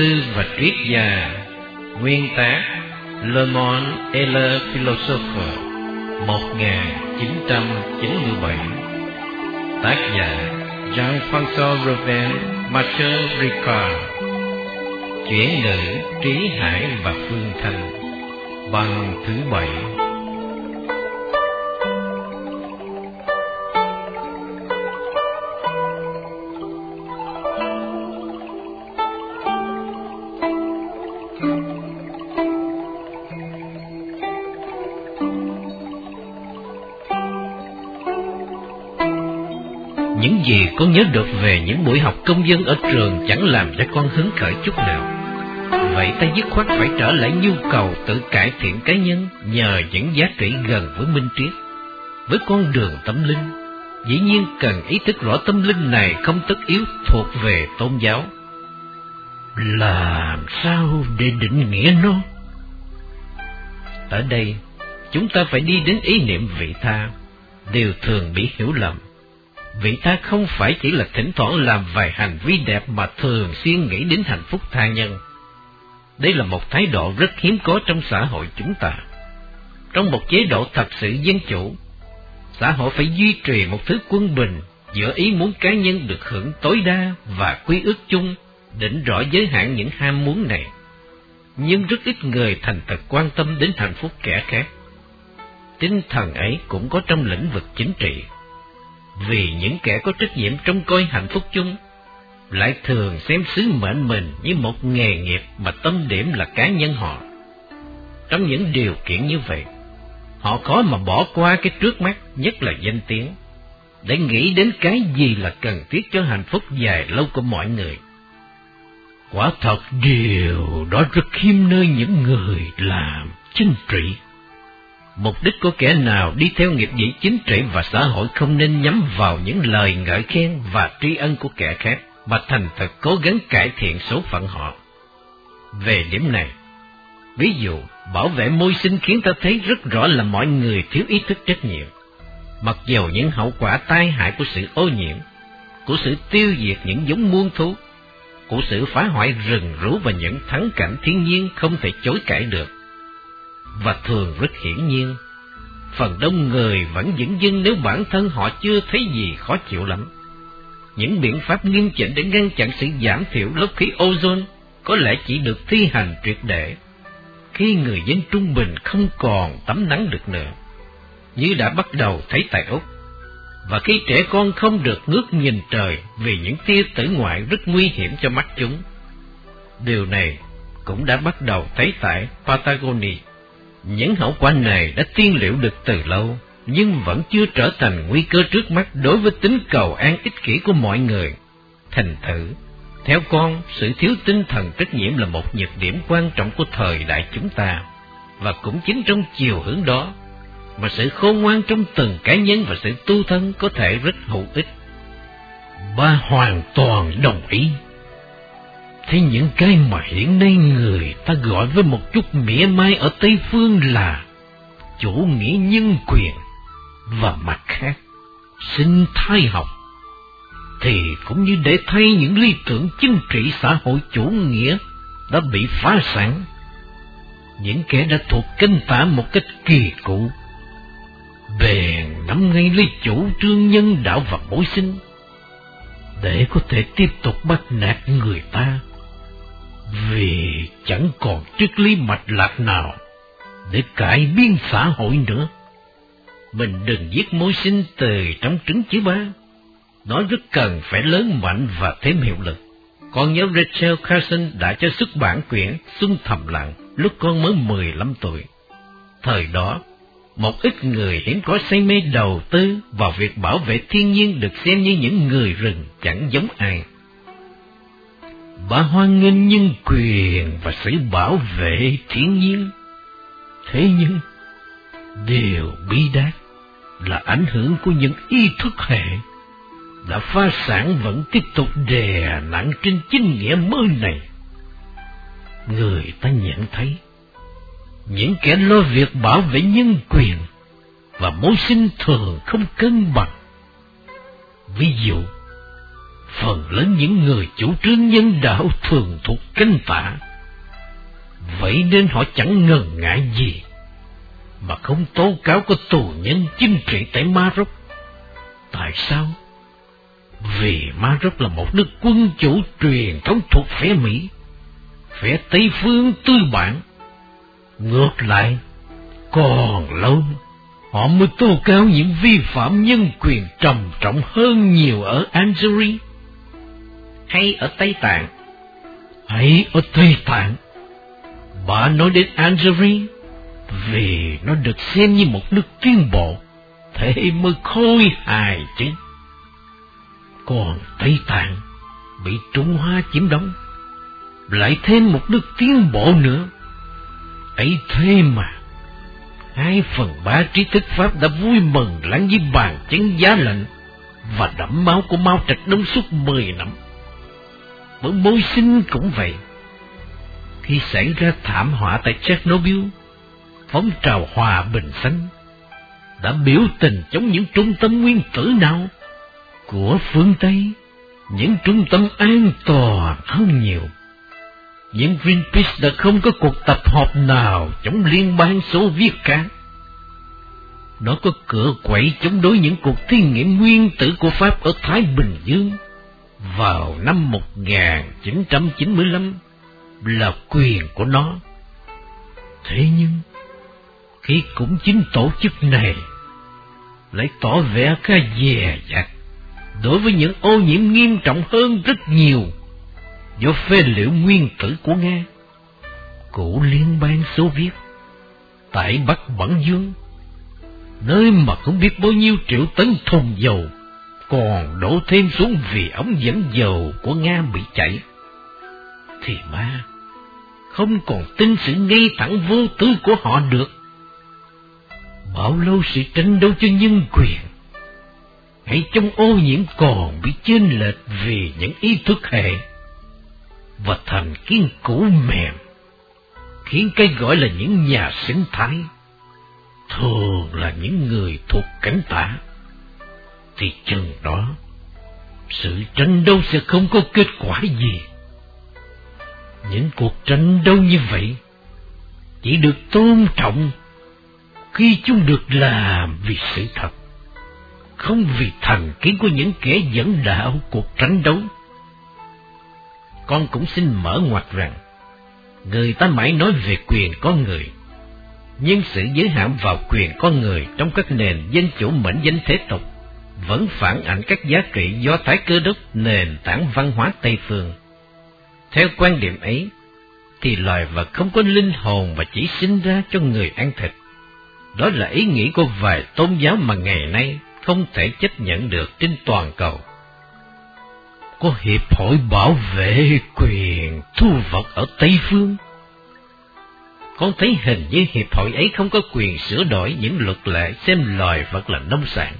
sư và triết gia, Nguyên tác Le Monde et le Philosophe 1997 Tác giả Jean-François Robin Mathieu Ricard. Chuyển ngữ Trí Hải và Phương Thanh Bằng thứ bảy. Con nhớ được về những buổi học công dân ở trường chẳng làm cho con hứng khởi chút nào. Vậy ta dứt khoát phải trở lại nhu cầu tự cải thiện cá nhân nhờ những giá trị gần với minh triết. Với con đường tâm linh, dĩ nhiên cần ý thức rõ tâm linh này không tất yếu thuộc về tôn giáo. Làm sao để định nghĩa nó? Ở đây, chúng ta phải đi đến ý niệm vị tha, đều thường bị hiểu lầm vị ta không phải chỉ là thỉnh thoảng làm vài hành vi đẹp mà thường xuyên nghĩ đến hạnh phúc tha nhân. Đây là một thái độ rất hiếm có trong xã hội chúng ta. Trong một chế độ thật sự dân chủ, xã hội phải duy trì một thứ quân bình giữa ý muốn cá nhân được hưởng tối đa và quy ước chung, định rõ giới hạn những ham muốn này. Nhưng rất ít người thành thật quan tâm đến hạnh phúc kẻ khác. Tinh thần ấy cũng có trong lĩnh vực chính trị vì những kẻ có trách nhiệm trông coi hạnh phúc chung lại thường xem sứ mệnh mình như một nghề nghiệp mà tâm điểm là cá nhân họ. Trong những điều kiện như vậy, họ khó mà bỏ qua cái trước mắt, nhất là danh tiếng, để nghĩ đến cái gì là cần thiết cho hạnh phúc dài lâu của mọi người. Quả thật điều đó rất hiếm nơi những người làm chính trị. Mục đích của kẻ nào đi theo nghiệp dĩ chính trị và xã hội không nên nhắm vào những lời ngợi khen và tri ân của kẻ khác, mà thành thật cố gắng cải thiện số phận họ. Về điểm này, ví dụ, bảo vệ môi sinh khiến ta thấy rất rõ là mọi người thiếu ý thức trách nhiệm. Mặc dù những hậu quả tai hại của sự ô nhiễm, của sự tiêu diệt những giống muôn thú, của sự phá hoại rừng rú và những thắng cảnh thiên nhiên không thể chối cãi được và thường rất hiển nhiên, phần đông người vẫn dững dưng nếu bản thân họ chưa thấy gì khó chịu lắm. Những biện pháp nghiêm chỉnh để ngăn chặn sự giảm thiểu lớp khí ozone có lẽ chỉ được thi hành triệt để khi người dân trung bình không còn tắm nắng được nữa, như đã bắt đầu thấy tại Úc. Và khi trẻ con không được ngước nhìn trời vì những tia tử ngoại rất nguy hiểm cho mắt chúng. Điều này cũng đã bắt đầu thấy tại Patagonia. Những hậu quả này đã tiên liệu được từ lâu, nhưng vẫn chưa trở thành nguy cơ trước mắt đối với tính cầu an ích kỷ của mọi người. Thành thử, theo con, sự thiếu tinh thần trách nhiệm là một nhược điểm quan trọng của thời đại chúng ta, và cũng chính trong chiều hướng đó, mà sự khôn ngoan trong từng cá nhân và sự tu thân có thể rất hữu ích. Ba hoàn toàn đồng ý thấy những cái mà hiện nay người ta gọi với một chút mỉa mai ở Tây Phương là chủ nghĩa nhân quyền và mặt khác sinh thái học thì cũng như để thay những lý tưởng chính trị xã hội chủ nghĩa đã bị phá sản. Những kẻ đã thuộc kinh tả một cách kỳ cụ, bèn nắm ngay lấy chủ trương nhân đạo và bổ sinh, để có thể tiếp tục bắt nạt người ta vì chẳng còn triết lý mạch lạc nào để cải biến xã hội nữa. Mình đừng giết mối sinh từ trong trứng chứ ba. Nó rất cần phải lớn mạnh và thêm hiệu lực. Con nhớ Rachel Carson đã cho xuất bản quyển Xuân Thầm Lặng lúc con mới 15 tuổi. Thời đó, một ít người hiếm có say mê đầu tư vào việc bảo vệ thiên nhiên được xem như những người rừng chẳng giống ai bà hoan nghênh nhân quyền và sự bảo vệ thiên nhiên. Thế nhưng, điều bi đát là ảnh hưởng của những ý thức hệ đã phá sản vẫn tiếp tục đè nặng trên chính nghĩa mới này. Người ta nhận thấy, những kẻ lo việc bảo vệ nhân quyền và mối sinh thường không cân bằng. Ví dụ, phần lớn những người chủ trương nhân đạo thường thuộc canh tả. Vậy nên họ chẳng ngần ngại gì mà không tố cáo có tù nhân chính trị tại Maroc. Tại sao? Vì Maroc là một nước quân chủ truyền thống thuộc phe Mỹ, phe Tây phương tư bản. Ngược lại, còn lâu họ mới tố cáo những vi phạm nhân quyền trầm trọng hơn nhiều ở Algeria hay ở Tây Tạng. Hay ở Tây Tạng. Bà nói đến Algeria vì nó được xem như một nước tiến bộ, thế mới khôi hài chứ. Còn Tây Tạng bị Trung Hoa chiếm đóng, lại thêm một nước tiến bộ nữa. ấy thế mà, hai phần ba trí thức Pháp đã vui mừng lắng với bàn chấn giá lệnh và đẫm máu của Mao Trạch Đông suốt mười năm. Bởi môi sinh cũng vậy. Khi xảy ra thảm họa tại Chernobyl, phong trào hòa bình xanh đã biểu tình chống những trung tâm nguyên tử nào của phương Tây, những trung tâm an toàn hơn nhiều. Những Greenpeace đã không có cuộc tập họp nào chống liên bang số Viết cả. Nó có cửa quậy chống đối những cuộc thí nghiệm nguyên tử của Pháp ở Thái Bình Dương vào năm 1995 là quyền của nó. Thế nhưng, khi cũng chính tổ chức này lại tỏ vẻ cái dè dặt đối với những ô nhiễm nghiêm trọng hơn rất nhiều do phế liệu nguyên tử của Nga, của liên bang Xô Viết, tại Bắc Bản Dương, nơi mà không biết bao nhiêu triệu tấn thùng dầu còn đổ thêm xuống vì ống dẫn dầu của Nga bị chảy. Thì ma, không còn tin sự ngay thẳng vô tư của họ được. Bao lâu sự tranh đấu cho nhân quyền, hãy trong ô nhiễm còn bị chênh lệch vì những ý thức hệ, và thành kiến cũ mềm, khiến cái gọi là những nhà sinh thái, thường là những người thuộc cảnh tả thì chừng đó sự tranh đấu sẽ không có kết quả gì. Những cuộc tranh đấu như vậy chỉ được tôn trọng khi chúng được làm vì sự thật, không vì thành kiến của những kẻ dẫn đạo cuộc tranh đấu. Con cũng xin mở ngoặt rằng, người ta mãi nói về quyền con người, nhưng sự giới hạn vào quyền con người trong các nền dân chủ mệnh danh thế tục vẫn phản ảnh các giá trị do tái cơ đốc nền tảng văn hóa Tây Phương. Theo quan điểm ấy, thì loài vật không có linh hồn và chỉ sinh ra cho người ăn thịt. Đó là ý nghĩ của vài tôn giáo mà ngày nay không thể chấp nhận được trên toàn cầu. Có hiệp hội bảo vệ quyền thu vật ở Tây Phương. Con thấy hình như hiệp hội ấy không có quyền sửa đổi những luật lệ xem loài vật là nông sản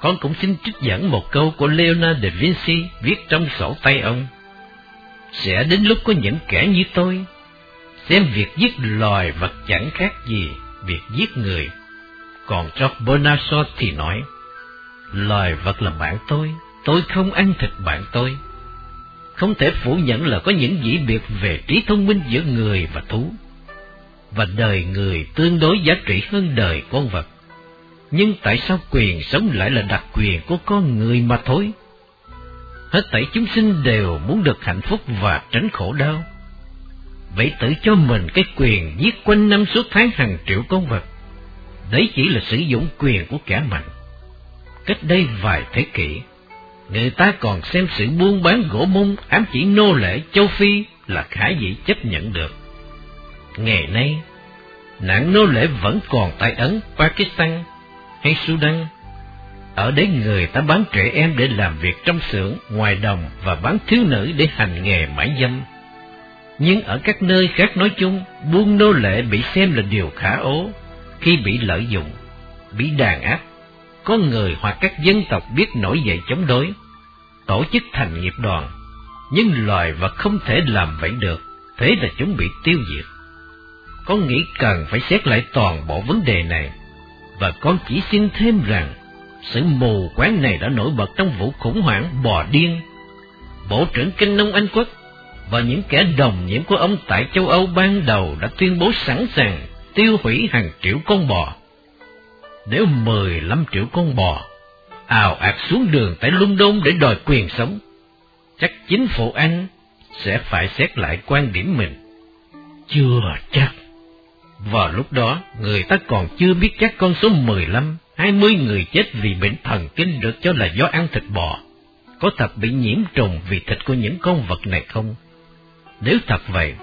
con cũng xin trích dẫn một câu của Leonardo da Vinci viết trong sổ tay ông. Sẽ đến lúc có những kẻ như tôi, xem việc giết loài vật chẳng khác gì việc giết người. Còn George Bernard thì nói, loài vật là bạn tôi, tôi không ăn thịt bạn tôi. Không thể phủ nhận là có những dĩ biệt về trí thông minh giữa người và thú, và đời người tương đối giá trị hơn đời con vật. Nhưng tại sao quyền sống lại là đặc quyền của con người mà thôi? Hết thảy chúng sinh đều muốn được hạnh phúc và tránh khổ đau. Vậy tự cho mình cái quyền giết quanh năm suốt tháng hàng triệu con vật. Đấy chỉ là sử dụng quyền của kẻ mạnh. Cách đây vài thế kỷ, người ta còn xem sự buôn bán gỗ mông ám chỉ nô lệ châu Phi là khả dĩ chấp nhận được. Ngày nay, nạn nô lệ vẫn còn tại Ấn, Pakistan, hay Sudan. Ở đấy người ta bán trẻ em để làm việc trong xưởng, ngoài đồng và bán thiếu nữ để hành nghề mãi dâm. Nhưng ở các nơi khác nói chung, buôn nô lệ bị xem là điều khả ố khi bị lợi dụng, bị đàn áp. Có người hoặc các dân tộc biết nổi dậy chống đối, tổ chức thành nghiệp đoàn, nhưng loài vật không thể làm vậy được, thế là chúng bị tiêu diệt. Có nghĩ cần phải xét lại toàn bộ vấn đề này và con chỉ xin thêm rằng, Sự mù quáng này đã nổi bật trong vụ khủng hoảng bò điên. Bộ trưởng Kinh Nông Anh Quốc và những kẻ đồng nhiễm của ông tại châu Âu ban đầu đã tuyên bố sẵn sàng tiêu hủy hàng triệu con bò. Nếu 15 triệu con bò ào ạt xuống đường tại London để đòi quyền sống, chắc chính phủ Anh sẽ phải xét lại quan điểm mình. Chưa chắc. Vào lúc đó, người ta còn chưa biết chắc con số 15, 20 người chết vì bệnh thần kinh được cho là do ăn thịt bò. Có thật bị nhiễm trùng vì thịt của những con vật này không? Nếu thật vậy,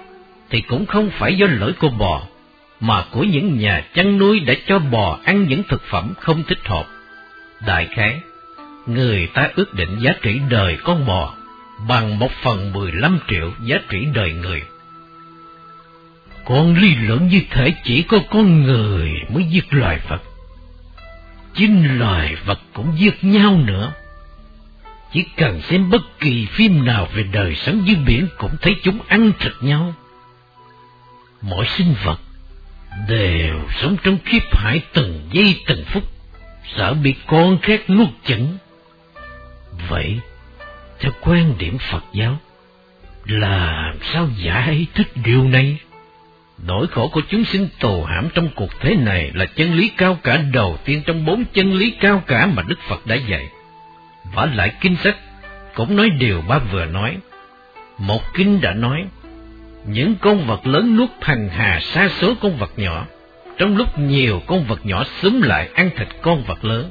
thì cũng không phải do lỗi của bò, mà của những nhà chăn nuôi đã cho bò ăn những thực phẩm không thích hợp. Đại khái, người ta ước định giá trị đời con bò bằng một phần mười lăm triệu giá trị đời người. Con lý luận như thể chỉ có con người mới giết loài vật. Chính loài vật cũng giết nhau nữa. Chỉ cần xem bất kỳ phim nào về đời sống dưới biển cũng thấy chúng ăn thịt nhau. Mỗi sinh vật đều sống trong khiếp hải từng giây từng phút, sợ bị con khác nuốt chửng. Vậy, theo quan điểm Phật giáo, làm sao giải thích điều này? Nỗi khổ của chúng sinh tù hãm trong cuộc thế này là chân lý cao cả đầu tiên trong bốn chân lý cao cả mà Đức Phật đã dạy. Và lại kinh sách cũng nói điều ba vừa nói. Một kinh đã nói, những con vật lớn nuốt thành hà xa số con vật nhỏ, trong lúc nhiều con vật nhỏ xúm lại ăn thịt con vật lớn.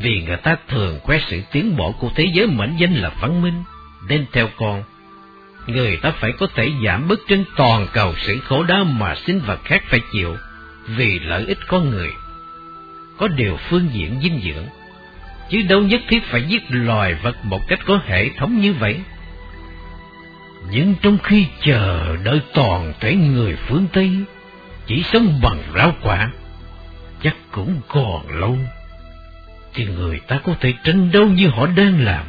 Vì người ta thường khoe sự tiến bộ của thế giới mệnh danh là văn minh, nên theo con, người ta phải có thể giảm bớt trên toàn cầu sự khổ đau mà sinh vật khác phải chịu vì lợi ích con người. Có điều phương diện dinh dưỡng, chứ đâu nhất thiết phải giết loài vật một cách có hệ thống như vậy. Nhưng trong khi chờ đợi toàn thể người phương Tây chỉ sống bằng rau quả, chắc cũng còn lâu, thì người ta có thể tranh đấu như họ đang làm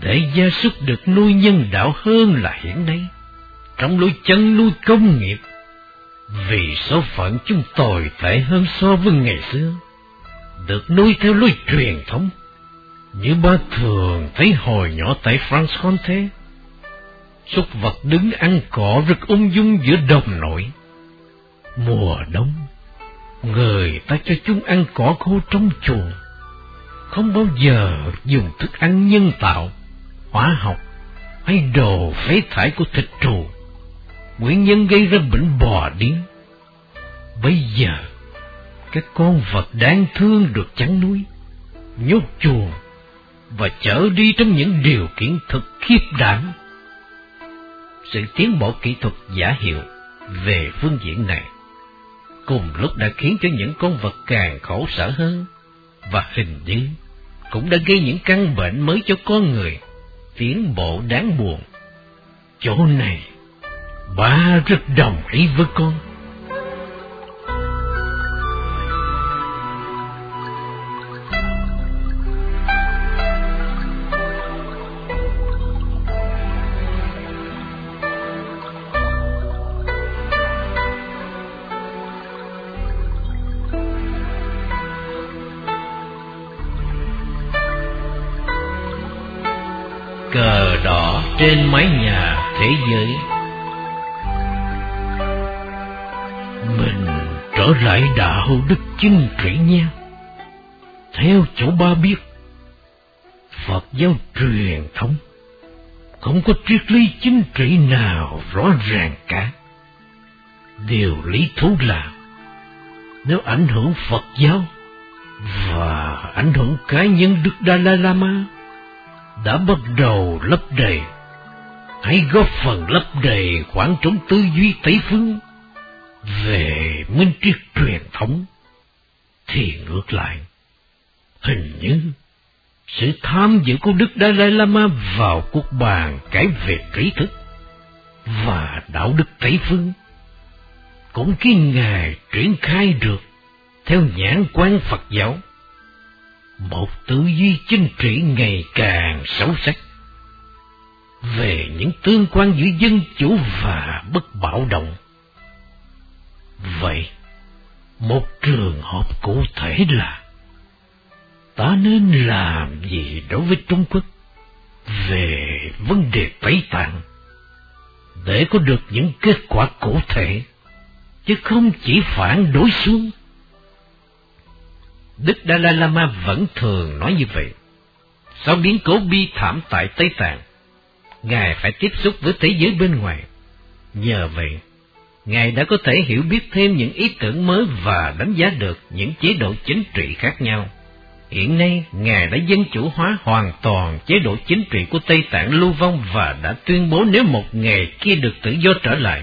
để gia súc được nuôi nhân đạo hơn là hiện nay, trong lối chân nuôi công nghiệp, vì số phận chúng tồi tệ hơn so với ngày xưa, được nuôi theo lối truyền thống, như ba thường thấy hồi nhỏ tại France Conte Súc vật đứng ăn cỏ rất ung dung giữa đồng nổi. Mùa đông, người ta cho chúng ăn cỏ khô trong chuồng, không bao giờ dùng thức ăn nhân tạo hóa học hay đồ phế thải của thịt trù, nguyên nhân gây ra bệnh bò điên. Bây giờ, các con vật đáng thương được chăn nuôi, nhốt chuồng và chở đi trong những điều kiện thực khiếp đảm. Sự tiến bộ kỹ thuật giả hiệu về phương diện này cùng lúc đã khiến cho những con vật càng khổ sở hơn và hình như cũng đã gây những căn bệnh mới cho con người tiến bộ đáng buồn. Chỗ này, ba rất đồng ý với con. Không có triết lý chính trị nào rõ ràng cả. Điều lý thú là nếu ảnh hưởng phật giáo và ảnh hưởng cá nhân đức dalai lama đã bắt đầu lấp đầy hãy góp phần lấp đầy khoảng trống tư duy Tây Phương về minh triết truyền thống, thì ngược lại, hình như sự tham dự của Đức Dalai Lama vào cuộc bàn cải về trí thức và đạo đức Tây Phương cũng khi Ngài triển khai được theo nhãn quan Phật giáo một tư duy chính trị ngày càng xấu sắc về những tương quan giữa dân chủ và bất bạo động. Vậy, một trường hợp cụ thể là ta nên làm gì đối với Trung Quốc về vấn đề Tây Tạng để có được những kết quả cụ thể, chứ không chỉ phản đối xuống. Đức Dalai Lama vẫn thường nói như vậy. Sau biến cố bi thảm tại Tây Tạng, Ngài phải tiếp xúc với thế giới bên ngoài. Nhờ vậy, Ngài đã có thể hiểu biết thêm những ý tưởng mới và đánh giá được những chế độ chính trị khác nhau. Hiện nay, Ngài đã dân chủ hóa hoàn toàn chế độ chính trị của Tây Tạng lưu vong và đã tuyên bố nếu một ngày kia được tự do trở lại,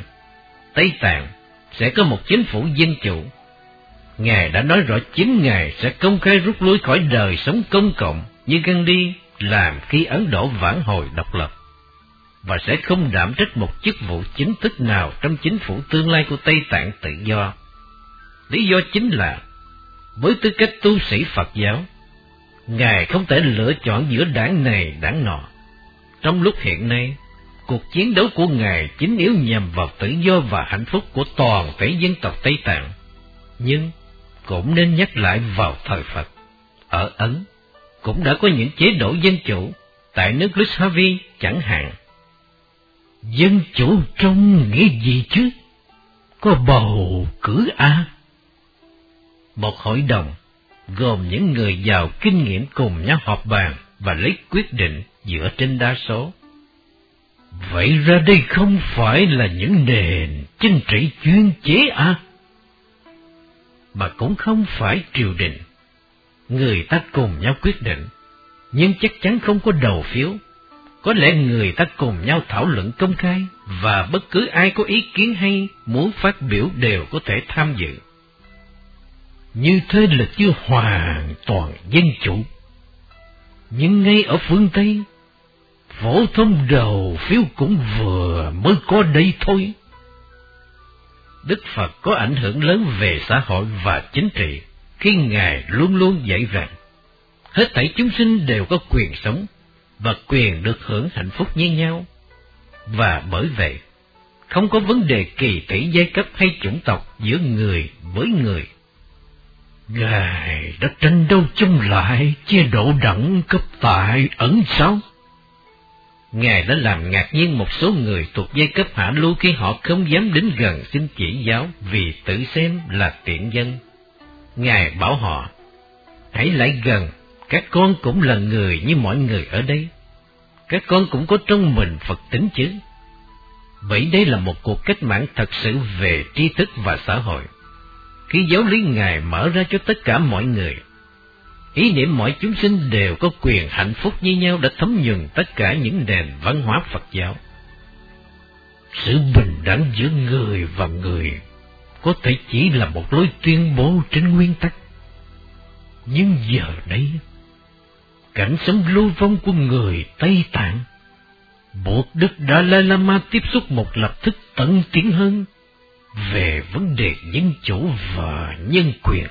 Tây Tạng sẽ có một chính phủ dân chủ. Ngài đã nói rõ chính Ngài sẽ công khai rút lui khỏi đời sống công cộng như Gandhi làm khi Ấn Độ vãn hồi độc lập, và sẽ không đảm trách một chức vụ chính thức nào trong chính phủ tương lai của Tây Tạng tự do. Lý do chính là, với tư cách tu sĩ Phật giáo, Ngài không thể lựa chọn giữa đảng này đảng nọ. Trong lúc hiện nay, cuộc chiến đấu của Ngài chính yếu nhằm vào tự do và hạnh phúc của toàn thể dân tộc Tây Tạng. Nhưng cũng nên nhắc lại vào thời Phật. Ở Ấn, cũng đã có những chế độ dân chủ, tại nước Lushavi chẳng hạn. Dân chủ trong nghĩa gì chứ? Có bầu cử A. Một hội đồng gồm những người giàu kinh nghiệm cùng nhau họp bàn và lấy quyết định dựa trên đa số. Vậy ra đây không phải là những nền chính trị chuyên chế à? Mà cũng không phải triều đình. Người ta cùng nhau quyết định, nhưng chắc chắn không có đầu phiếu. Có lẽ người ta cùng nhau thảo luận công khai, và bất cứ ai có ý kiến hay muốn phát biểu đều có thể tham dự. Như thế là chưa hoàn toàn dân chủ. Nhưng ngay ở phương Tây, phổ thông đầu phiếu cũng vừa mới có đây thôi. Đức Phật có ảnh hưởng lớn về xã hội và chính trị khi Ngài luôn luôn dạy rằng hết thảy chúng sinh đều có quyền sống và quyền được hưởng hạnh phúc như nhau. Và bởi vậy, không có vấn đề kỳ thị giai cấp hay chủng tộc giữa người với người Ngài đã tranh đấu chung lại chế độ đẳng cấp tại ẩn sao? Ngài đã làm ngạc nhiên một số người thuộc giai cấp hạ lưu khi họ không dám đến gần xin chỉ giáo vì tự xem là tiện dân. Ngài bảo họ, hãy lại gần, các con cũng là người như mọi người ở đây. Các con cũng có trong mình Phật tính chứ. Vậy đây là một cuộc cách mạng thật sự về tri thức và xã hội khi giáo lý Ngài mở ra cho tất cả mọi người. Ý niệm mọi chúng sinh đều có quyền hạnh phúc như nhau đã thấm nhuần tất cả những nền văn hóa Phật giáo. Sự bình đẳng giữa người và người có thể chỉ là một lối tuyên bố trên nguyên tắc. Nhưng giờ đây, cảnh sống lưu vong của người Tây Tạng buộc Đức Dalai Lama tiếp xúc một lập thức tận tiến hơn về vấn đề dân chủ và nhân quyền.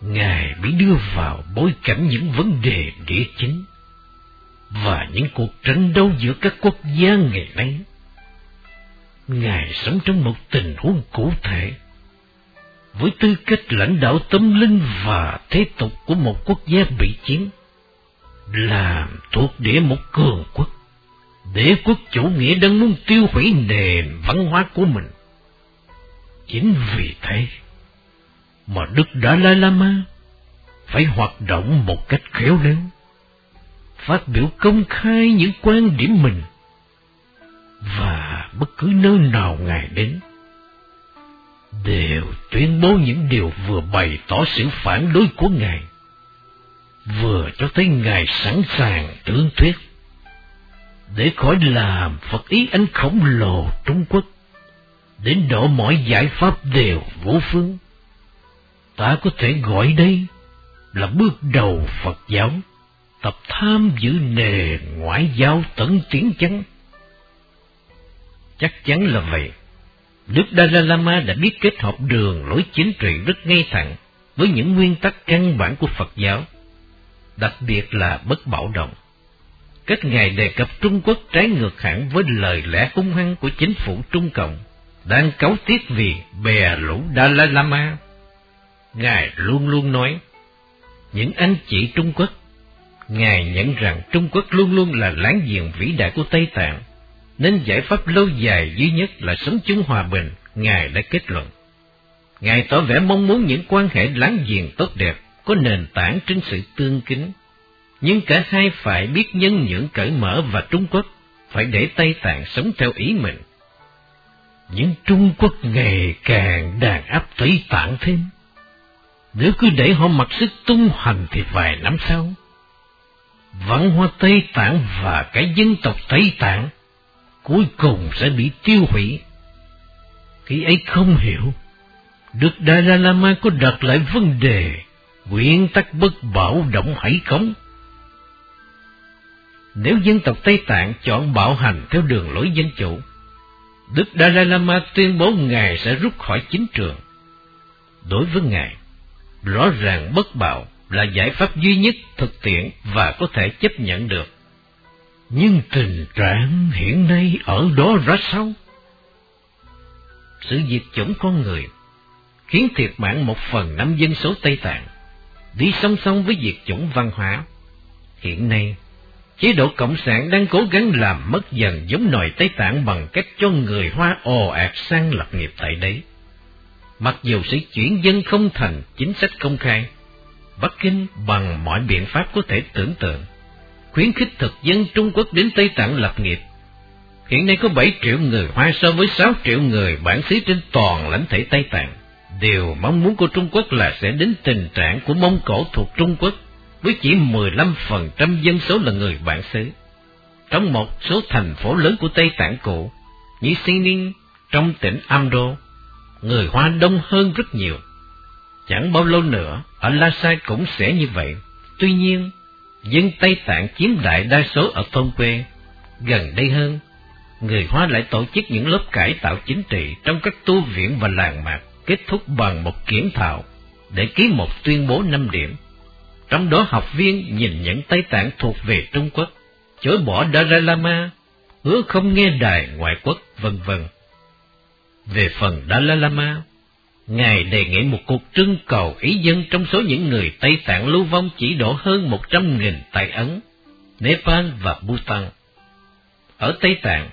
Ngài bị đưa vào bối cảnh những vấn đề địa chính và những cuộc tranh đấu giữa các quốc gia ngày nay. Ngài sống trong một tình huống cụ thể, với tư cách lãnh đạo tâm linh và thế tục của một quốc gia bị chiến, làm thuộc địa một cường quốc đế quốc chủ nghĩa đang muốn tiêu hủy nền văn hóa của mình. Chính vì thế mà Đức Dalai Lama phải hoạt động một cách khéo léo, phát biểu công khai những quan điểm mình, và bất cứ nơi nào Ngài đến, đều tuyên bố những điều vừa bày tỏ sự phản đối của Ngài, vừa cho thấy Ngài sẵn sàng tương thuyết để khỏi làm Phật ý anh khổng lồ Trung Quốc, đến độ mọi giải pháp đều vô phương. Ta có thể gọi đây là bước đầu Phật giáo, tập tham giữ nề ngoại giao tận tiến chắn Chắc chắn là vậy. Đức Dalai Lama đã biết kết hợp đường lối chính trị rất ngay thẳng với những nguyên tắc căn bản của Phật giáo, đặc biệt là bất bạo động cách Ngài đề cập Trung Quốc trái ngược hẳn với lời lẽ hung hăng của chính phủ Trung Cộng, đang cáu tiết vì bè lũ Dalai Lama. Ngài luôn luôn nói, những anh chị Trung Quốc, Ngài nhận rằng Trung Quốc luôn luôn là láng giềng vĩ đại của Tây Tạng, nên giải pháp lâu dài duy nhất là sống chung hòa bình, Ngài đã kết luận. Ngài tỏ vẻ mong muốn những quan hệ láng giềng tốt đẹp, có nền tảng trên sự tương kính. Nhưng cả hai phải biết nhân nhượng cởi mở và Trung Quốc phải để Tây Tạng sống theo ý mình. Nhưng Trung Quốc ngày càng đàn áp Tây Tạng thêm. Nếu cứ để họ mặc sức tung hành thì vài năm sau, văn hóa Tây Tạng và cái dân tộc Tây Tạng cuối cùng sẽ bị tiêu hủy. Khi ấy không hiểu, Đức Dalai Lama có đặt lại vấn đề nguyên tắc bất Bảo động hay không? Nếu dân tộc Tây Tạng chọn bạo hành theo đường lối dân chủ, Đức Dalai Lama tuyên bố Ngài sẽ rút khỏi chính trường. Đối với Ngài, rõ ràng bất bạo là giải pháp duy nhất thực tiễn và có thể chấp nhận được. Nhưng tình trạng hiện nay ở đó ra sao? Sự diệt chủng con người khiến thiệt mạng một phần năm dân số Tây Tạng, đi song song với diệt chủng văn hóa. Hiện nay, chế độ Cộng sản đang cố gắng làm mất dần giống nòi Tây Tạng bằng cách cho người Hoa ồ ạt sang lập nghiệp tại đấy. Mặc dù sự chuyển dân không thành chính sách công khai, Bắc Kinh bằng mọi biện pháp có thể tưởng tượng, khuyến khích thực dân Trung Quốc đến Tây Tạng lập nghiệp. Hiện nay có 7 triệu người Hoa so với 6 triệu người bản xứ trên toàn lãnh thể Tây Tạng. Điều mong muốn của Trung Quốc là sẽ đến tình trạng của Mông Cổ thuộc Trung Quốc, với chỉ 15% dân số là người bản xứ. Trong một số thành phố lớn của Tây Tạng cũ, như Sinin trong tỉnh Amdo, người Hoa đông hơn rất nhiều. Chẳng bao lâu nữa, ở Lhasa cũng sẽ như vậy. Tuy nhiên, dân Tây Tạng chiếm đại đa số ở thôn quê. Gần đây hơn, người Hoa lại tổ chức những lớp cải tạo chính trị trong các tu viện và làng mạc, kết thúc bằng một kiến thảo để ký một tuyên bố năm điểm. Trong đó học viên nhìn những Tây Tạng thuộc về Trung Quốc, chối bỏ Dalai Lama, hứa không nghe đài ngoại quốc, vân vân. Về phần Dalai Lama, Ngài đề nghị một cuộc trưng cầu ý dân trong số những người Tây Tạng lưu vong chỉ đổ hơn một trăm nghìn tại Ấn, Nepal và Bhutan. Ở Tây Tạng,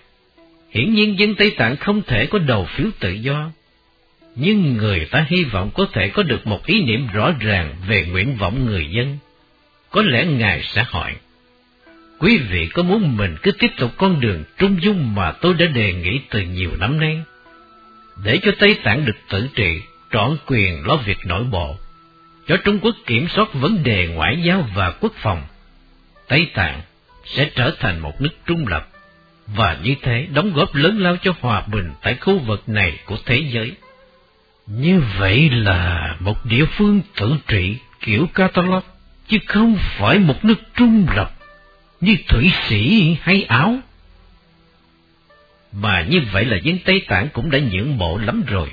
hiển nhiên dân Tây Tạng không thể có đầu phiếu tự do, nhưng người ta hy vọng có thể có được một ý niệm rõ ràng về nguyện vọng người dân. Có lẽ Ngài sẽ hỏi, Quý vị có muốn mình cứ tiếp tục con đường trung dung mà tôi đã đề nghị từ nhiều năm nay? để cho Tây Tạng được tự trị, trọn quyền lo việc nội bộ, cho Trung Quốc kiểm soát vấn đề ngoại giao và quốc phòng. Tây Tạng sẽ trở thành một nước trung lập, và như thế đóng góp lớn lao cho hòa bình tại khu vực này của thế giới. Như vậy là một địa phương tự trị kiểu Catalog, chứ không phải một nước trung lập như Thụy Sĩ hay Áo. Mà như vậy là dân Tây Tạng cũng đã nhượng bộ lắm rồi.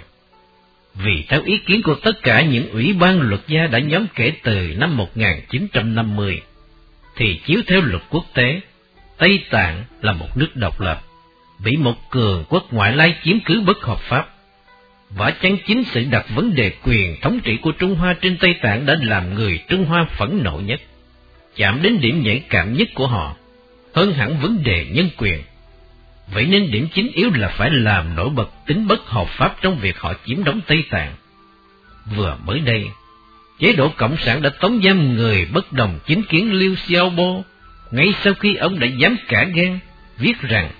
Vì theo ý kiến của tất cả những ủy ban luật gia đã nhóm kể từ năm 1950, thì chiếu theo luật quốc tế, Tây Tạng là một nước độc lập, bị một cường quốc ngoại lai chiếm cứ bất hợp pháp vả chán chính sự đặt vấn đề quyền thống trị của Trung Hoa trên Tây Tạng đã làm người Trung Hoa phẫn nộ nhất, chạm đến điểm nhạy cảm nhất của họ, hơn hẳn vấn đề nhân quyền Vậy nên điểm chính yếu là phải làm nổi bật tính bất hợp pháp trong việc họ chiếm đóng Tây Tạng. Vừa mới đây, chế độ Cộng sản đã tống giam người bất đồng chính kiến Liu Xiaobo ngay sau khi ông đã dám cả gan viết rằng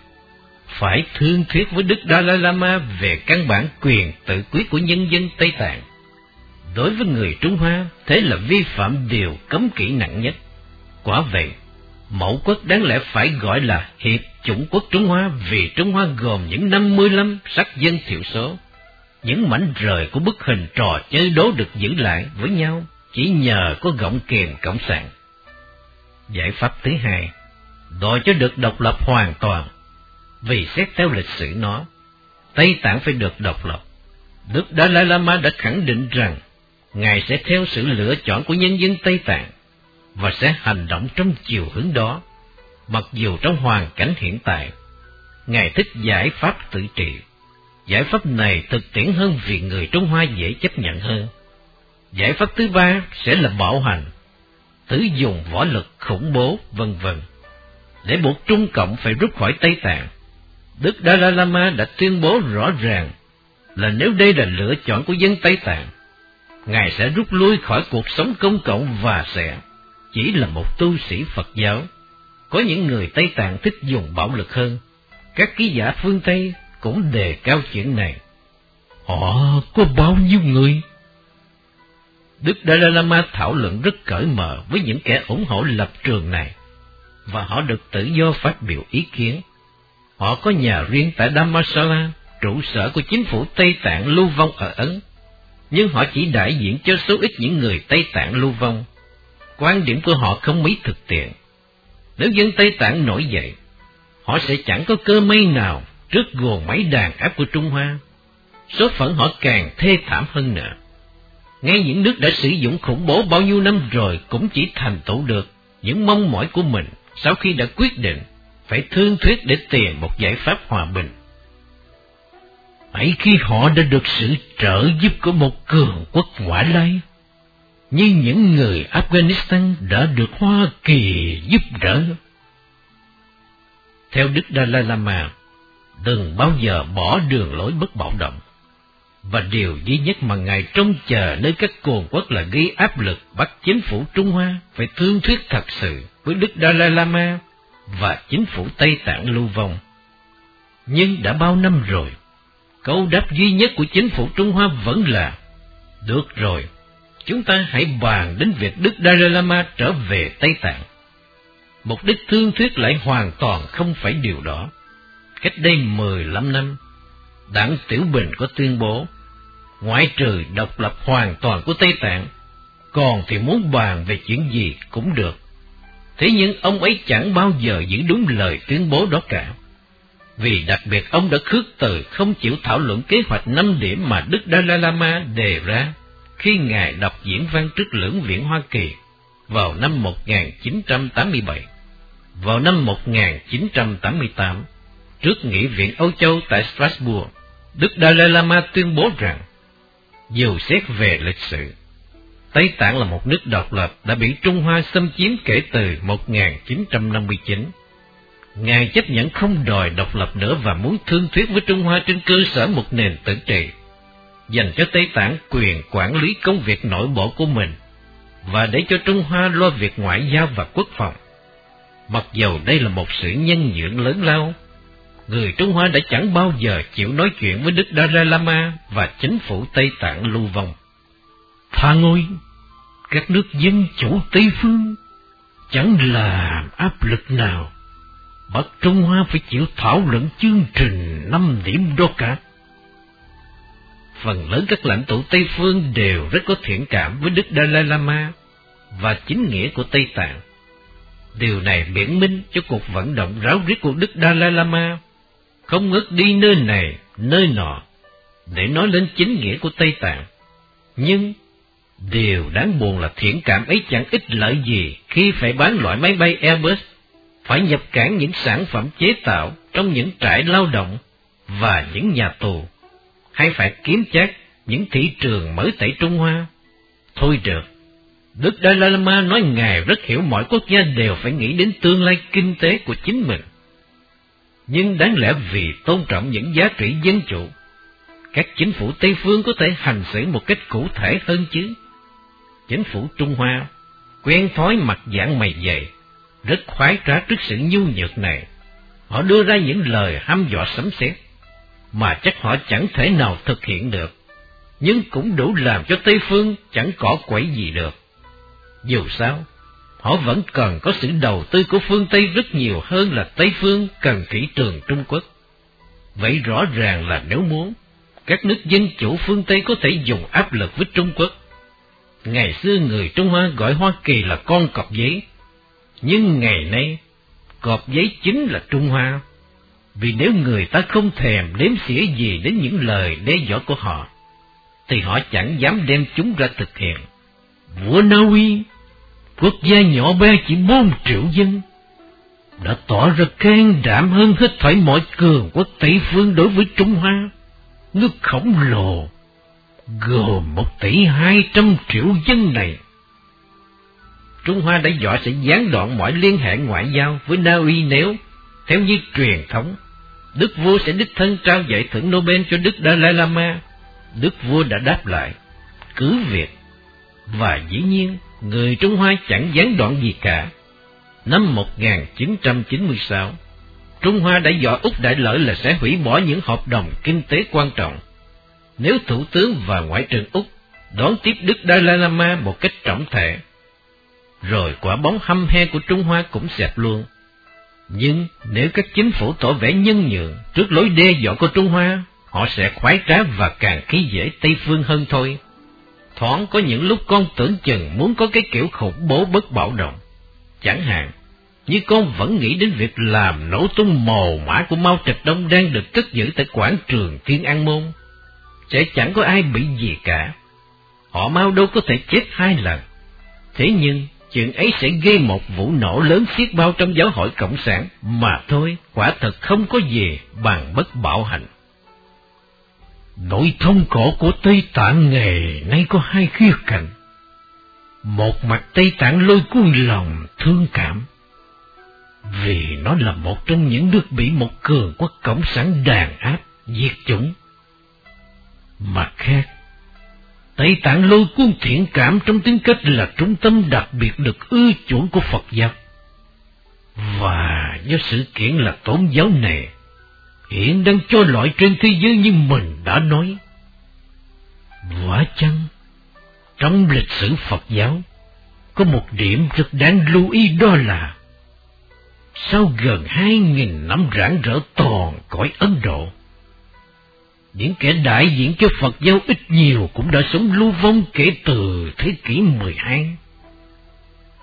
phải thương thuyết với Đức Dalai Lama về căn bản quyền tự quyết của nhân dân Tây Tạng. Đối với người Trung Hoa, thế là vi phạm điều cấm kỵ nặng nhất. Quả vậy, mẫu quốc đáng lẽ phải gọi là Hiệp chủng quốc Trung Hoa vì Trung Hoa gồm những 55 sắc dân thiểu số. Những mảnh rời của bức hình trò chơi đố được giữ lại với nhau chỉ nhờ có gọng kềm cộng sản. Giải pháp thứ hai, đòi cho được độc lập hoàn toàn, vì xét theo lịch sử nó, Tây Tạng phải được độc lập. Đức Dalai Lama đã khẳng định rằng Ngài sẽ theo sự lựa chọn của nhân dân Tây Tạng và sẽ hành động trong chiều hướng đó mặc dù trong hoàn cảnh hiện tại, Ngài thích giải pháp tự trị. Giải pháp này thực tiễn hơn vì người Trung Hoa dễ chấp nhận hơn. Giải pháp thứ ba sẽ là bảo hành, tử dùng võ lực khủng bố, vân vân, để buộc Trung Cộng phải rút khỏi Tây Tạng. Đức Dalai Lama đã tuyên bố rõ ràng là nếu đây là lựa chọn của dân Tây Tạng, Ngài sẽ rút lui khỏi cuộc sống công cộng và sẽ chỉ là một tu sĩ Phật giáo. Có những người Tây Tạng thích dùng bạo lực hơn. Các ký giả phương Tây cũng đề cao chuyện này. Họ có bao nhiêu người? Đức Dalai Lama thảo luận rất cởi mở với những kẻ ủng hộ lập trường này, và họ được tự do phát biểu ý kiến. Họ có nhà riêng tại Dhammsala, trụ sở của chính phủ Tây Tạng lưu vong ở Ấn, nhưng họ chỉ đại diện cho số ít những người Tây Tạng lưu vong. Quan điểm của họ không mấy thực tiện. Nếu dân Tây Tạng nổi dậy, họ sẽ chẳng có cơ may nào trước gồm máy đàn áp của Trung Hoa. Số phận họ càng thê thảm hơn nữa. Ngay những nước đã sử dụng khủng bố bao nhiêu năm rồi cũng chỉ thành tựu được những mong mỏi của mình sau khi đã quyết định phải thương thuyết để tìm một giải pháp hòa bình. Hãy khi họ đã được sự trợ giúp của một cường quốc ngoại lai, như những người Afghanistan đã được Hoa Kỳ giúp đỡ. Theo Đức Dalai Lama, đừng bao giờ bỏ đường lối bất bạo động. Và điều duy nhất mà Ngài trông chờ nơi các cường quốc là gây áp lực bắt chính phủ Trung Hoa phải thương thuyết thật sự với Đức Dalai Lama và chính phủ Tây Tạng lưu vong. Nhưng đã bao năm rồi, câu đáp duy nhất của chính phủ Trung Hoa vẫn là Được rồi, chúng ta hãy bàn đến việc Đức Dalai Lama trở về Tây Tạng. Mục đích thương thuyết lại hoàn toàn không phải điều đó. Cách đây 15 năm, đảng Tiểu Bình có tuyên bố, ngoại trừ độc lập hoàn toàn của Tây Tạng, còn thì muốn bàn về chuyện gì cũng được. Thế nhưng ông ấy chẳng bao giờ giữ đúng lời tuyên bố đó cả. Vì đặc biệt ông đã khước từ không chịu thảo luận kế hoạch năm điểm mà Đức Dalai Lama đề ra khi Ngài đọc diễn văn trước lưỡng viện Hoa Kỳ vào năm 1987. Vào năm 1988, trước nghị viện Âu Châu tại Strasbourg, Đức Dalai Lama tuyên bố rằng, dù xét về lịch sử, Tây Tạng là một nước độc lập đã bị Trung Hoa xâm chiếm kể từ 1959. Ngài chấp nhận không đòi độc lập nữa và muốn thương thuyết với Trung Hoa trên cơ sở một nền tự trị, dành cho Tây Tạng quyền quản lý công việc nội bộ của mình, và để cho Trung Hoa lo việc ngoại giao và quốc phòng. Mặc dầu đây là một sự nhân nhượng lớn lao, người Trung Hoa đã chẳng bao giờ chịu nói chuyện với Đức Dalai Lama và chính phủ Tây Tạng lưu vong. Tha ngôi, các nước dân chủ Tây Phương chẳng làm áp lực nào bắt Trung Hoa phải chịu thảo luận chương trình năm điểm đó cả. Phần lớn các lãnh tụ Tây Phương đều rất có thiện cảm với Đức Dalai Lama và chính nghĩa của Tây Tạng. Điều này biện minh cho cuộc vận động ráo riết của Đức Dalai Lama, không ngớt đi nơi này, nơi nọ, để nói lên chính nghĩa của Tây Tạng. Nhưng, điều đáng buồn là thiện cảm ấy chẳng ích lợi gì khi phải bán loại máy bay Airbus, phải nhập cản những sản phẩm chế tạo trong những trại lao động và những nhà tù, hay phải kiếm chắc những thị trường mới tại Trung Hoa. Thôi được, Đức Dalai Lama nói Ngài rất hiểu mọi quốc gia đều phải nghĩ đến tương lai kinh tế của chính mình. Nhưng đáng lẽ vì tôn trọng những giá trị dân chủ, các chính phủ Tây Phương có thể hành xử một cách cụ thể hơn chứ. Chính phủ Trung Hoa quen thói mặt dạng mày dày, rất khoái trá trước sự nhu nhược này. Họ đưa ra những lời hăm dọa sấm sét, mà chắc họ chẳng thể nào thực hiện được, nhưng cũng đủ làm cho Tây Phương chẳng có quẩy gì được. Dù sao, họ vẫn cần có sự đầu tư của phương Tây rất nhiều hơn là Tây Phương cần thị trường Trung Quốc. Vậy rõ ràng là nếu muốn, các nước dân chủ phương Tây có thể dùng áp lực với Trung Quốc. Ngày xưa người Trung Hoa gọi Hoa Kỳ là con cọp giấy, nhưng ngày nay, cọp giấy chính là Trung Hoa. Vì nếu người ta không thèm đếm xỉa gì đến những lời đe dọa của họ, thì họ chẳng dám đem chúng ra thực hiện. Vua Na Uy quốc gia nhỏ bé chỉ bốn triệu dân, đã tỏ ra can đảm hơn hết thảy mọi cường quốc Tây phương đối với Trung Hoa. Nước khổng lồ, gồm một tỷ hai trăm triệu dân này. Trung Hoa đã dọa sẽ gián đoạn mọi liên hệ ngoại giao với Na Uy nếu, theo như truyền thống, Đức vua sẽ đích thân trao giải thưởng Nobel cho Đức Dalai Lama. Đức vua đã đáp lại, cứ việc. Và dĩ nhiên, người Trung Hoa chẳng gián đoạn gì cả. Năm 1996, Trung Hoa đã dọa Úc Đại Lợi là sẽ hủy bỏ những hợp đồng kinh tế quan trọng. Nếu Thủ tướng và Ngoại trưởng Úc đón tiếp Đức Dalai Lama một cách trọng thể, rồi quả bóng hăm he của Trung Hoa cũng xẹp luôn. Nhưng nếu các chính phủ tỏ vẻ nhân nhượng trước lối đe dọa của Trung Hoa, họ sẽ khoái trá và càng khí dễ Tây Phương hơn thôi. Thoáng có những lúc con tưởng chừng muốn có cái kiểu khủng bố bất bạo động. Chẳng hạn, như con vẫn nghĩ đến việc làm nổ tung mồ mã của Mao Trạch Đông đang được cất giữ tại quảng trường Thiên An Môn. Sẽ chẳng có ai bị gì cả. Họ mau đâu có thể chết hai lần. Thế nhưng, chuyện ấy sẽ gây một vụ nổ lớn xiết bao trong giáo hội Cộng sản, mà thôi, quả thật không có gì bằng bất bạo hành. Nội thông cổ của Tây Tạng nghề nay có hai khía cạnh. Một mặt Tây Tạng lôi cuốn lòng thương cảm, vì nó là một trong những nước bị một cường quốc cộng sản đàn áp, diệt chủng. Mặt khác, Tây Tạng lôi cuốn thiện cảm trong tính cách là trung tâm đặc biệt được ưa chuộng của Phật giáo. Và do sự kiện là tôn giáo này, hiện đang cho loại trên thế giới như mình đã nói. Quả chăng, trong lịch sử Phật giáo, có một điểm rất đáng lưu ý đó là sau gần hai nghìn năm rạng rỡ toàn cõi Ấn Độ, những kẻ đại diện cho Phật giáo ít nhiều cũng đã sống lưu vong kể từ thế kỷ 12.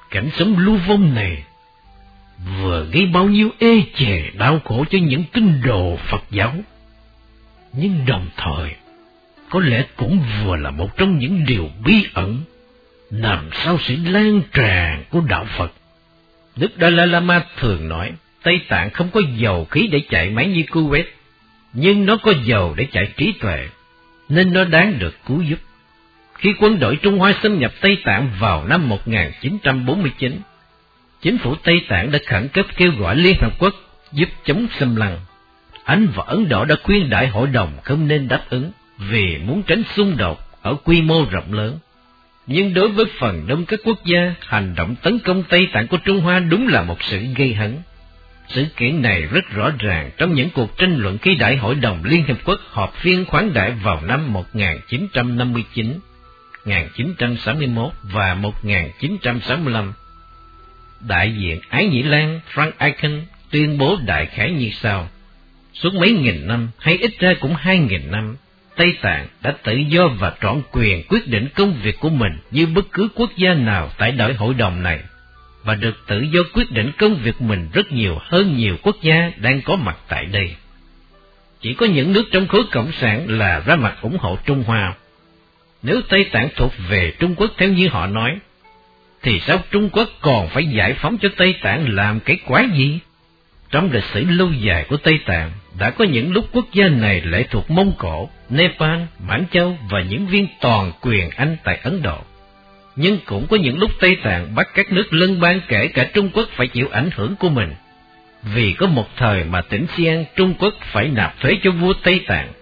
Cảnh sống lưu vong này vừa gây bao nhiêu ê chề đau khổ cho những tín đồ Phật giáo, nhưng đồng thời có lẽ cũng vừa là một trong những điều bí ẩn nằm sau sự lan tràn của đạo Phật. Đức Dalai Lama thường nói, Tây Tạng không có dầu khí để chạy máy như Kuwait, nhưng nó có dầu để chạy trí tuệ, nên nó đáng được cứu giúp. Khi quân đội Trung Hoa xâm nhập Tây Tạng vào năm 1949, chính phủ Tây Tạng đã khẩn cấp kêu gọi Liên Hợp Quốc giúp chống xâm lăng. Anh và Ấn Độ đã khuyên đại hội đồng không nên đáp ứng vì muốn tránh xung đột ở quy mô rộng lớn. Nhưng đối với phần đông các quốc gia, hành động tấn công Tây Tạng của Trung Hoa đúng là một sự gây hấn. Sự kiện này rất rõ ràng trong những cuộc tranh luận khi Đại hội đồng Liên Hiệp Quốc họp phiên khoáng đại vào năm 1959, 1961 và 1965. Đại diện Ái Nhĩ Lan Frank Aiken tuyên bố đại khái như sau. Suốt mấy nghìn năm, hay ít ra cũng hai nghìn năm, Tây Tạng đã tự do và trọn quyền quyết định công việc của mình như bất cứ quốc gia nào tại đại hội đồng này, và được tự do quyết định công việc mình rất nhiều hơn nhiều quốc gia đang có mặt tại đây. Chỉ có những nước trong khối cộng sản là ra mặt ủng hộ Trung Hoa. Nếu Tây Tạng thuộc về Trung Quốc theo như họ nói, thì sao Trung Quốc còn phải giải phóng cho Tây Tạng làm cái quái gì? Trong lịch sử lâu dài của Tây Tạng, đã có những lúc quốc gia này lệ thuộc Mông Cổ, Nepal, Mãn Châu và những viên toàn quyền Anh tại Ấn Độ. Nhưng cũng có những lúc Tây Tạng bắt các nước lân bang kể cả Trung Quốc phải chịu ảnh hưởng của mình. Vì có một thời mà tỉnh Xi'an Trung Quốc phải nạp thuế cho vua Tây Tạng.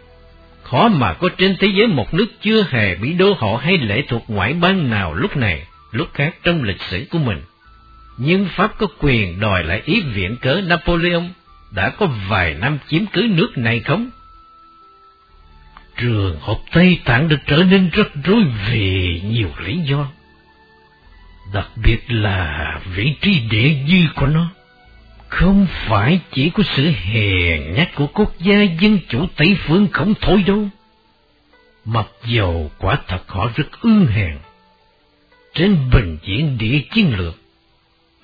Khó mà có trên thế giới một nước chưa hề bị đô hộ hay lệ thuộc ngoại bang nào lúc này, lúc khác trong lịch sử của mình. Nhưng Pháp có quyền đòi lại ý viện cớ Napoleon đã có vài năm chiếm cứ nước này không? Trường hợp Tây Tạng được trở nên rất rối vì nhiều lý do. Đặc biệt là vị trí địa dư của nó. Không phải chỉ có sự hèn nhát của quốc gia dân chủ Tây Phương không thôi đâu. Mặc dầu quả thật họ rất ương hèn. Trên bình diện địa chiến lược,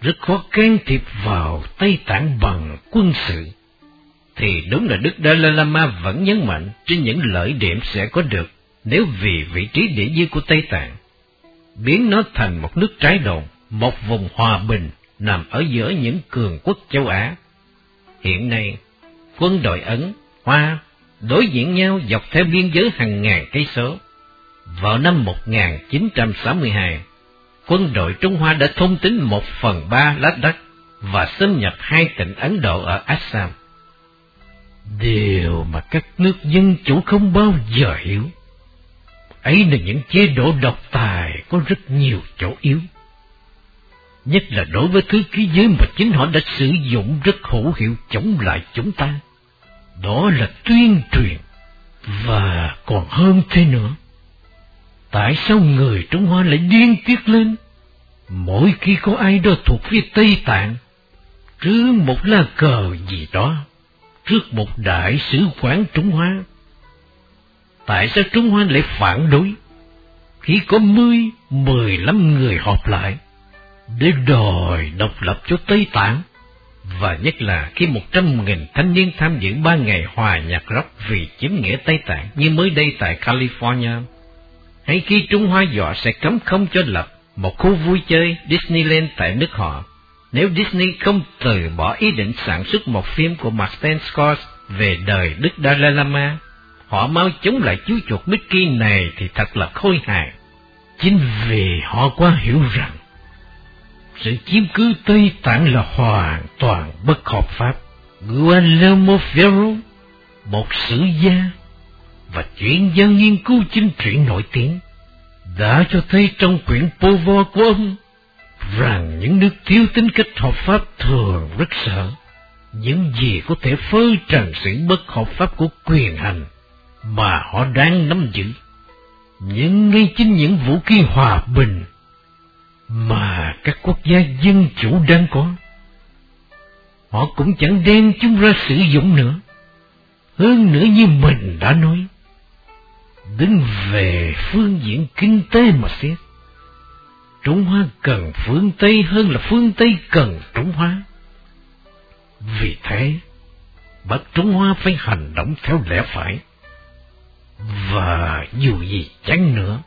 rất khó can thiệp vào Tây Tạng bằng quân sự, thì đúng là Đức Dalai Lama vẫn nhấn mạnh trên những lợi điểm sẽ có được nếu vì vị trí địa dư của Tây Tạng, biến nó thành một nước trái đồn, một vùng hòa bình nằm ở giữa những cường quốc châu Á. Hiện nay, quân đội Ấn, Hoa đối diện nhau dọc theo biên giới hàng ngàn cây số. Vào năm 1962, quân đội Trung Hoa đã thôn tính một phần ba lát đất và xâm nhập hai tỉnh Ấn Độ ở Assam. Điều mà các nước dân chủ không bao giờ hiểu. Ấy là những chế độ độc tài có rất nhiều chỗ yếu. Nhất là đối với thứ khí giới mà chính họ đã sử dụng rất hữu hiệu chống lại chúng ta. Đó là tuyên truyền. Và còn hơn thế nữa. Tại sao người Trung Hoa lại điên tiết lên? Mỗi khi có ai đó thuộc phía Tây Tạng, trước một lá cờ gì đó, trước một đại sứ quán Trung Hoa, tại sao Trung Hoa lại phản đối? Khi có mươi, mười lăm người họp lại, để đòi độc lập cho Tây Tạng, và nhất là khi một trăm nghìn thanh niên tham dự ba ngày hòa nhạc rock vì chính nghĩa Tây Tạng như mới đây tại California, hay khi Trung Hoa dọa sẽ cấm không cho lập một khu vui chơi Disneyland tại nước họ, nếu Disney không từ bỏ ý định sản xuất một phim của Martin Scott về đời Đức Dalai Lama, họ mau chống lại chú chuột Mickey này thì thật là khôi hài. Chính vì họ quá hiểu rằng sự chiếm cứ Tây Tạng là hoàn toàn bất hợp pháp. Guillermo Ferro, một sử gia và chuyên gia nghiên cứu chính trị nổi tiếng, đã cho thấy trong quyển Povo của ông rằng những nước thiếu tính cách hợp pháp thường rất sợ những gì có thể phơi trần sự bất hợp pháp của quyền hành mà họ đang nắm giữ. Nhưng ngay chính những vũ khí hòa bình mà các quốc gia dân chủ đang có, họ cũng chẳng đem chúng ra sử dụng nữa. Hơn nữa như mình đã nói, đứng về phương diện kinh tế mà xét, Trung Hoa cần phương Tây hơn là phương Tây cần Trung Hoa. Vì thế, bậc Trung Hoa phải hành động theo lẽ phải. Và dù gì chăng nữa,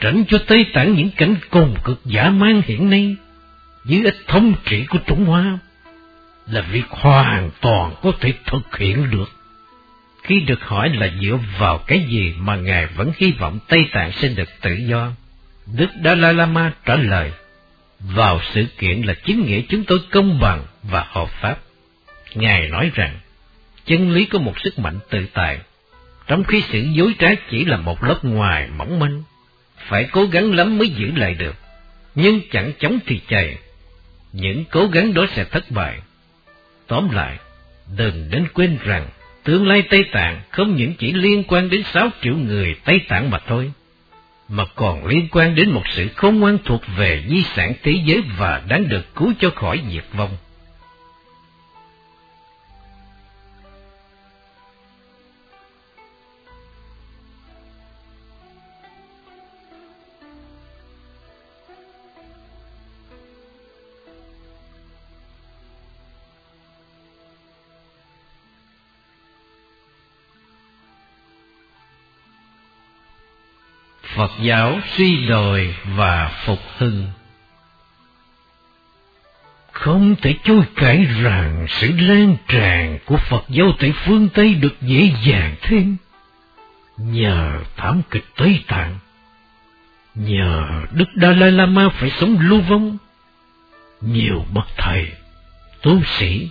tránh cho Tây Tạng những cảnh cùng cực giả man hiện nay, dưới ít thống trị của Trung Hoa, là việc hoàn toàn có thể thực hiện được. Khi được hỏi là dựa vào cái gì mà Ngài vẫn hy vọng Tây Tạng sẽ được tự do, Đức Dalai Lama trả lời, vào sự kiện là chính nghĩa chúng tôi công bằng và hợp pháp. Ngài nói rằng, chân lý có một sức mạnh tự tại, trong khi sự dối trá chỉ là một lớp ngoài mỏng manh, phải cố gắng lắm mới giữ lại được, nhưng chẳng chống thì chày, những cố gắng đó sẽ thất bại. Tóm lại, đừng đến quên rằng, tương lai Tây Tạng không những chỉ liên quan đến sáu triệu người Tây Tạng mà thôi mà còn liên quan đến một sự khôn ngoan thuộc về di sản thế giới và đáng được cứu cho khỏi diệt vong. Phật giáo suy đồi và phục hưng. Không thể chối cãi rằng sự lan tràn của Phật giáo tại phương Tây được dễ dàng thêm. Nhờ thảm kịch Tây Tạng, nhờ Đức Dalai Lama phải sống lưu vong, nhiều bậc thầy, tu sĩ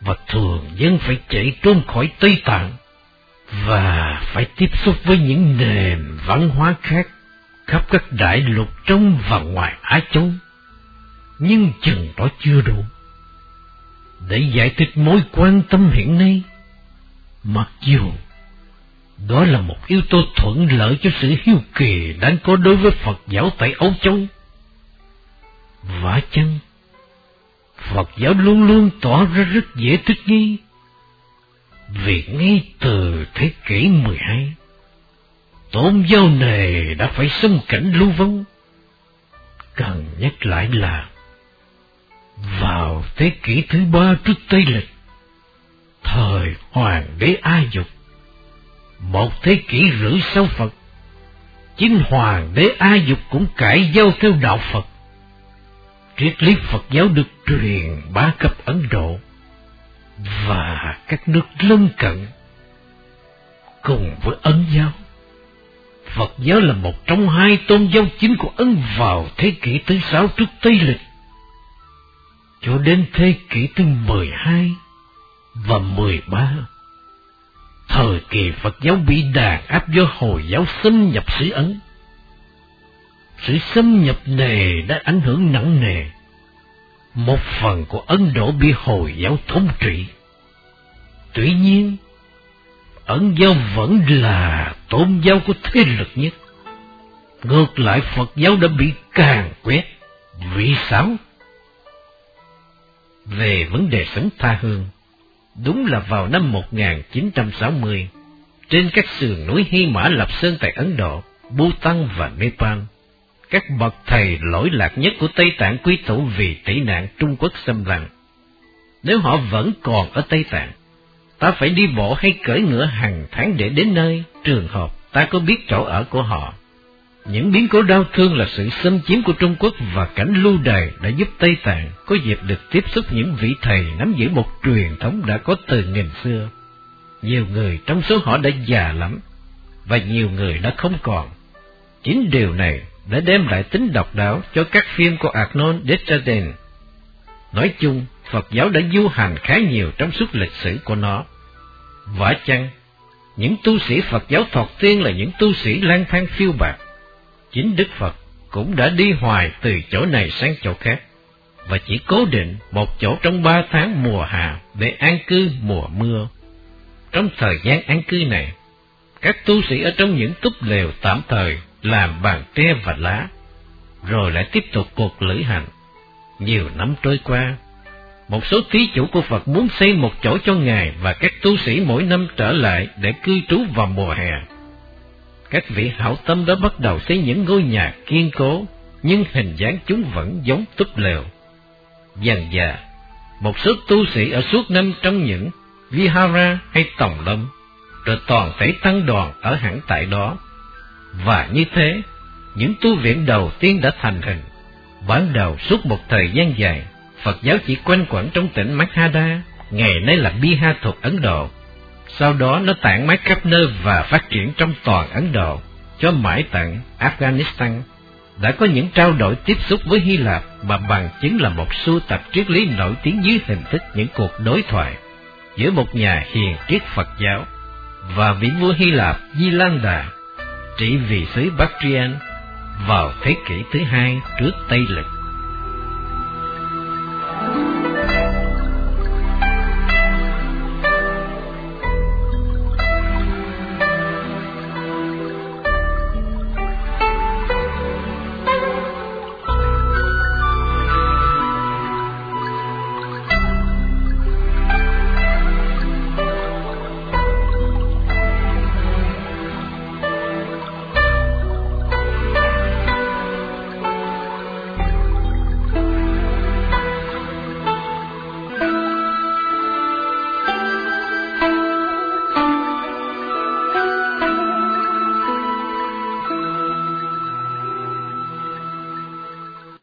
và thường dân phải chạy trốn khỏi Tây Tạng và phải tiếp xúc với những nền văn hóa khác khắp các đại lục trong và ngoài Á Châu. Nhưng chừng đó chưa đủ. Để giải thích mối quan tâm hiện nay, mặc dù đó là một yếu tố thuận lợi cho sự hiếu kỳ đang có đối với Phật giáo tại Âu Châu. Vả chăng, Phật giáo luôn luôn tỏ ra rất dễ thích nghi vì ngay từ thế kỷ 12, tôn giáo này đã phải sống cảnh lưu vong. Cần nhắc lại là, vào thế kỷ thứ ba trước Tây Lịch, thời Hoàng đế A Dục, một thế kỷ rưỡi sau Phật, chính Hoàng đế A Dục cũng cải giao theo đạo Phật. Triết lý Phật giáo được truyền ba cấp Ấn Độ và các nước lân cận cùng với ấn giáo Phật giáo là một trong hai tôn giáo chính của Ấn vào thế kỷ thứ sáu trước Tây Lịch. Cho đến thế kỷ thứ mười hai và mười ba, thời kỳ Phật giáo bị đàn áp do Hồi giáo xâm nhập xứ Ấn. Sự xâm nhập này đã ảnh hưởng nặng nề. Một phần của Ấn Độ bị Hồi giáo thống trị. Tuy nhiên, Ấn giáo vẫn là tôn giáo của thế lực nhất. Ngược lại Phật giáo đã bị càng quét, vị sao? Về vấn đề sống tha hương, đúng là vào năm 1960, trên các sườn núi Hy Mã Lập Sơn tại Ấn Độ, Bhutan và Nepal, các bậc thầy lỗi lạc nhất của Tây Tạng quy tụ vì tị nạn Trung Quốc xâm lăng. Nếu họ vẫn còn ở Tây Tạng, ta phải đi bộ hay cưỡi ngựa hàng tháng để đến nơi, trường hợp ta có biết chỗ ở của họ. Những biến cố đau thương là sự xâm chiếm của Trung Quốc và cảnh lưu đày đã giúp Tây Tạng có dịp được tiếp xúc những vị thầy nắm giữ một truyền thống đã có từ nghìn xưa. Nhiều người trong số họ đã già lắm, và nhiều người đã không còn. Chính điều này đã đem lại tính độc đáo cho các phim của Arnold Deschardin. Nói chung, Phật giáo đã du hành khá nhiều trong suốt lịch sử của nó. Vả chăng, những tu sĩ Phật giáo thọt tiên là những tu sĩ lang thang phiêu bạc. Chính Đức Phật cũng đã đi hoài từ chỗ này sang chỗ khác, và chỉ cố định một chỗ trong ba tháng mùa hạ để an cư mùa mưa. Trong thời gian an cư này, các tu sĩ ở trong những túp lều tạm thời làm bàn tre và lá, rồi lại tiếp tục cuộc lữ hành. Nhiều năm trôi qua, một số thí chủ của Phật muốn xây một chỗ cho Ngài và các tu sĩ mỗi năm trở lại để cư trú vào mùa hè. Các vị hảo tâm đã bắt đầu xây những ngôi nhà kiên cố, nhưng hình dáng chúng vẫn giống túp lều. Dần dà, một số tu sĩ ở suốt năm trong những vihara hay tòng lâm, rồi toàn thể tăng đoàn ở hẳn tại đó. Và như thế, những tu viện đầu tiên đã thành hình. Ban đầu suốt một thời gian dài, Phật giáo chỉ quanh quẩn trong tỉnh Maghada, ngày nay là Bihar thuộc Ấn Độ. Sau đó nó tản mát khắp nơi và phát triển trong toàn Ấn Độ, cho mãi tận Afghanistan. Đã có những trao đổi tiếp xúc với Hy Lạp mà bằng chứng là một sưu tập triết lý nổi tiếng dưới hình thức những cuộc đối thoại giữa một nhà hiền triết Phật giáo và vị vua Hy Lạp Di Lan Đà trị vì xứ Bactrian vào thế kỷ thứ hai trước Tây Lịch.